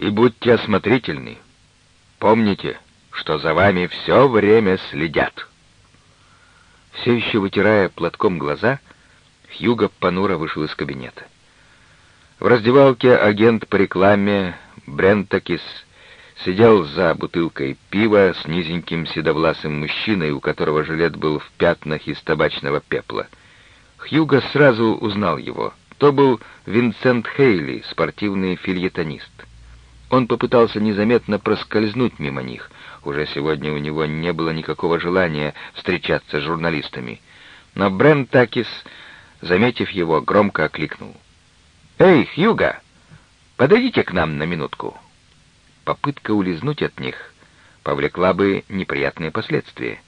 И будьте осмотрительны. Помните, что за вами все время следят. Все еще вытирая платком глаза, Хьюго понуро вышел из кабинета. В раздевалке агент по рекламе Брентакис сидел за бутылкой пива с низеньким седовласым мужчиной, у которого жилет был в пятнах из табачного пепла. Хьюго сразу узнал его. То был Винсент Хейли, спортивный фильетонист. Он попытался незаметно проскользнуть мимо них. Уже сегодня у него не было никакого желания встречаться с журналистами. Но Брент Такис, заметив его, громко окликнул. «Эй, Хьюго, подойдите к нам на минутку!» попытка улизнуть от них повлекла бы неприятные последствия.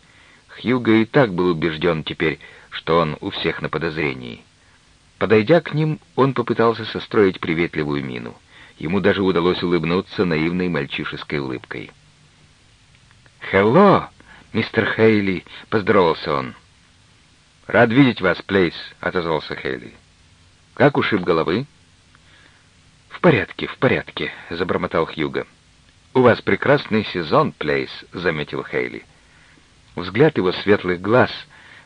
Хьюго и так был убежден теперь, что он у всех на подозрении. Подойдя к ним, он попытался состроить приветливую мину. Ему даже удалось улыбнуться наивной мальчишеской улыбкой. «Хелло, мистер Хейли!» — поздоровался он. «Рад видеть вас, Плейс», — отозвался Хейли. «Как ушиб головы?» «В порядке, в порядке», — забормотал Хьюго. «У вас прекрасный сезон, Плейс», — заметил Хейли. Взгляд его светлых глаз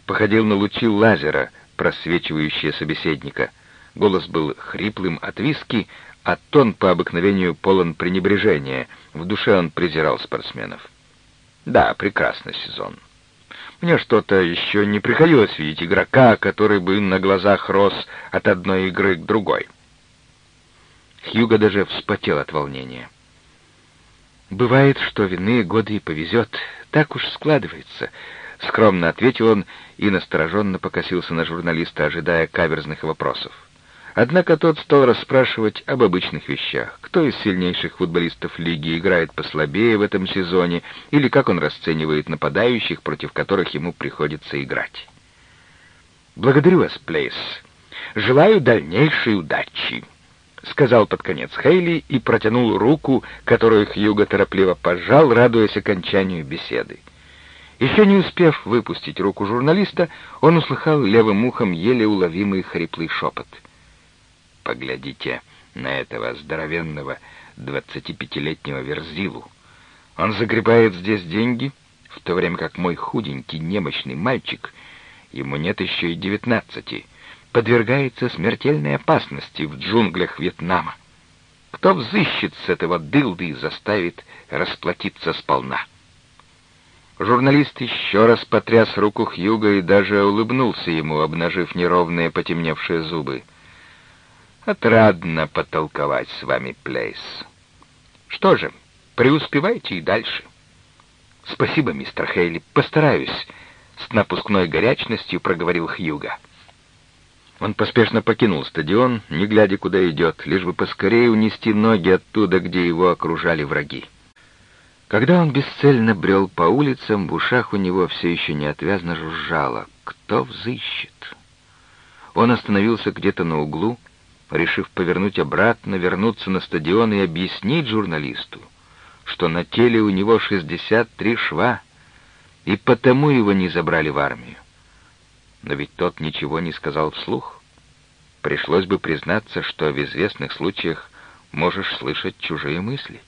походил на лучи лазера, просвечивающие собеседника. Голос был хриплым от виски, а тон по обыкновению полон пренебрежения. В душе он презирал спортсменов. «Да, прекрасный сезон. Мне что-то еще не приходилось видеть игрока, который бы на глазах рос от одной игры к другой». Хьюго даже вспотел от волнения. «Бывает, что в иные годы и повезет. Так уж складывается», — скромно ответил он и настороженно покосился на журналиста, ожидая каверзных вопросов. Однако тот стал расспрашивать об обычных вещах. Кто из сильнейших футболистов лиги играет послабее в этом сезоне, или как он расценивает нападающих, против которых ему приходится играть. «Благодарю вас, Плейс. Желаю дальнейшей удачи». — сказал под конец Хейли и протянул руку, которую Хьюго торопливо пожал, радуясь окончанию беседы. Еще не успев выпустить руку журналиста, он услыхал левым ухом еле уловимый хриплый шепот. «Поглядите на этого здоровенного двадцатипятилетнего верзилу. Он загребает здесь деньги, в то время как мой худенький немощный мальчик, ему нет еще и девятнадцати, — подвергается смертельной опасности в джунглях Вьетнама. Кто взыщет с этого дылды и заставит расплатиться сполна? Журналист еще раз потряс руку Хьюга и даже улыбнулся ему, обнажив неровные потемневшие зубы. «Отрадно потолковать с вами, Плейс. Что же, преуспевайте и дальше». «Спасибо, мистер Хейли, постараюсь», — с напускной горячностью проговорил Хьюга. Он поспешно покинул стадион, не глядя, куда идет, лишь бы поскорее унести ноги оттуда, где его окружали враги. Когда он бесцельно брел по улицам, в ушах у него все еще неотвязно жужжало. Кто взыщет? Он остановился где-то на углу, решив повернуть обратно, вернуться на стадион и объяснить журналисту, что на теле у него 63 шва, и потому его не забрали в армию. Но ведь тот ничего не сказал вслух. Пришлось бы признаться, что в известных случаях можешь слышать чужие мысли.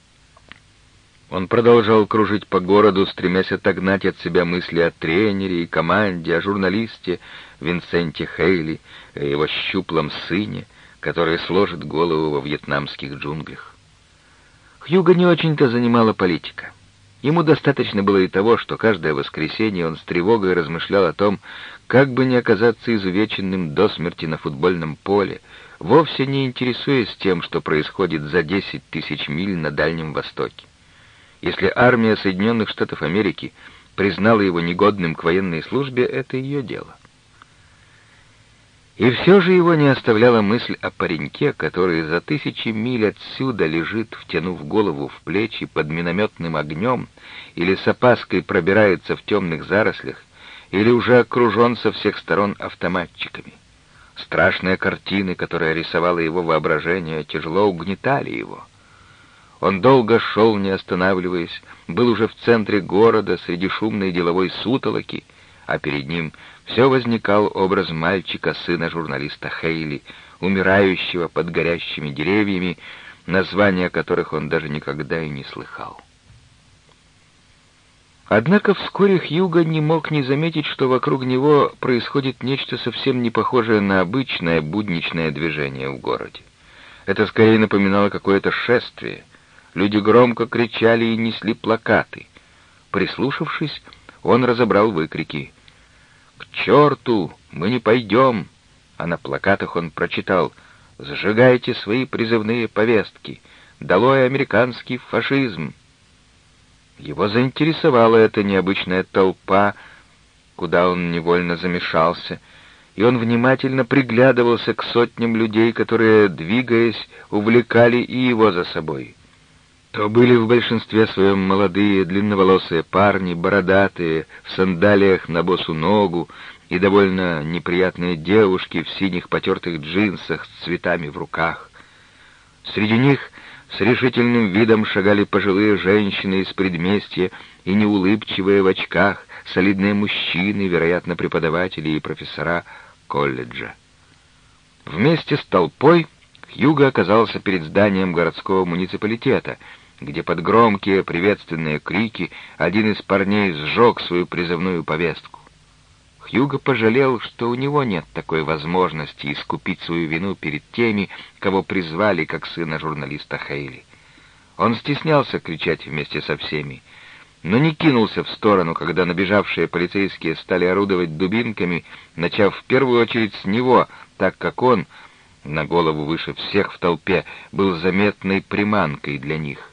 Он продолжал кружить по городу, стремясь отогнать от себя мысли о тренере и команде, о журналисте Винсенте Хейли, о его щуплом сыне, который сложит голову во вьетнамских джунглях. Хьюга не очень-то занимала политика. Ему достаточно было и того, что каждое воскресенье он с тревогой размышлял о том, как бы не оказаться изувеченным до смерти на футбольном поле, вовсе не интересуясь тем, что происходит за 10 тысяч миль на Дальнем Востоке. Если армия Соединенных Штатов Америки признала его негодным к военной службе, это ее дело. И все же его не оставляла мысль о пареньке, который за тысячи миль отсюда лежит, втянув голову в плечи под минометным огнем, или с опаской пробирается в темных зарослях, или уже окружен со всех сторон автоматчиками. Страшные картины, которые рисовало его воображение, тяжело угнетали его. Он долго шел, не останавливаясь, был уже в центре города, среди шумной деловой сутолоки, а перед ним все возникал образ мальчика, сына журналиста Хейли, умирающего под горящими деревьями, названия которых он даже никогда и не слыхал. Однако вскоре Хьюго не мог не заметить, что вокруг него происходит нечто совсем не похожее на обычное будничное движение в городе. Это скорее напоминало какое-то шествие. Люди громко кричали и несли плакаты. Прислушавшись, он разобрал выкрики. «К черту! Мы не пойдем!» А на плакатах он прочитал «Сжигайте свои призывные повестки! Долой американский фашизм!» Его заинтересовала эта необычная толпа, куда он невольно замешался, и он внимательно приглядывался к сотням людей, которые, двигаясь, увлекали и его за собой. То были в большинстве своем молодые, длинноволосые парни, бородатые, в сандалиях на босу ногу, и довольно неприятные девушки в синих потертых джинсах с цветами в руках. Среди них с решительным видом шагали пожилые женщины из предместья и неулыбчивые в очках, солидные мужчины, вероятно, преподаватели и профессора колледжа. Вместе с толпой Хьюго оказался перед зданием городского муниципалитета, где под громкие приветственные крики один из парней сжег свою призывную повестку. Хьюго пожалел, что у него нет такой возможности искупить свою вину перед теми, кого призвали как сына журналиста Хейли. Он стеснялся кричать вместе со всеми, но не кинулся в сторону, когда набежавшие полицейские стали орудовать дубинками, начав в первую очередь с него, так как он, на голову выше всех в толпе, был заметной приманкой для них.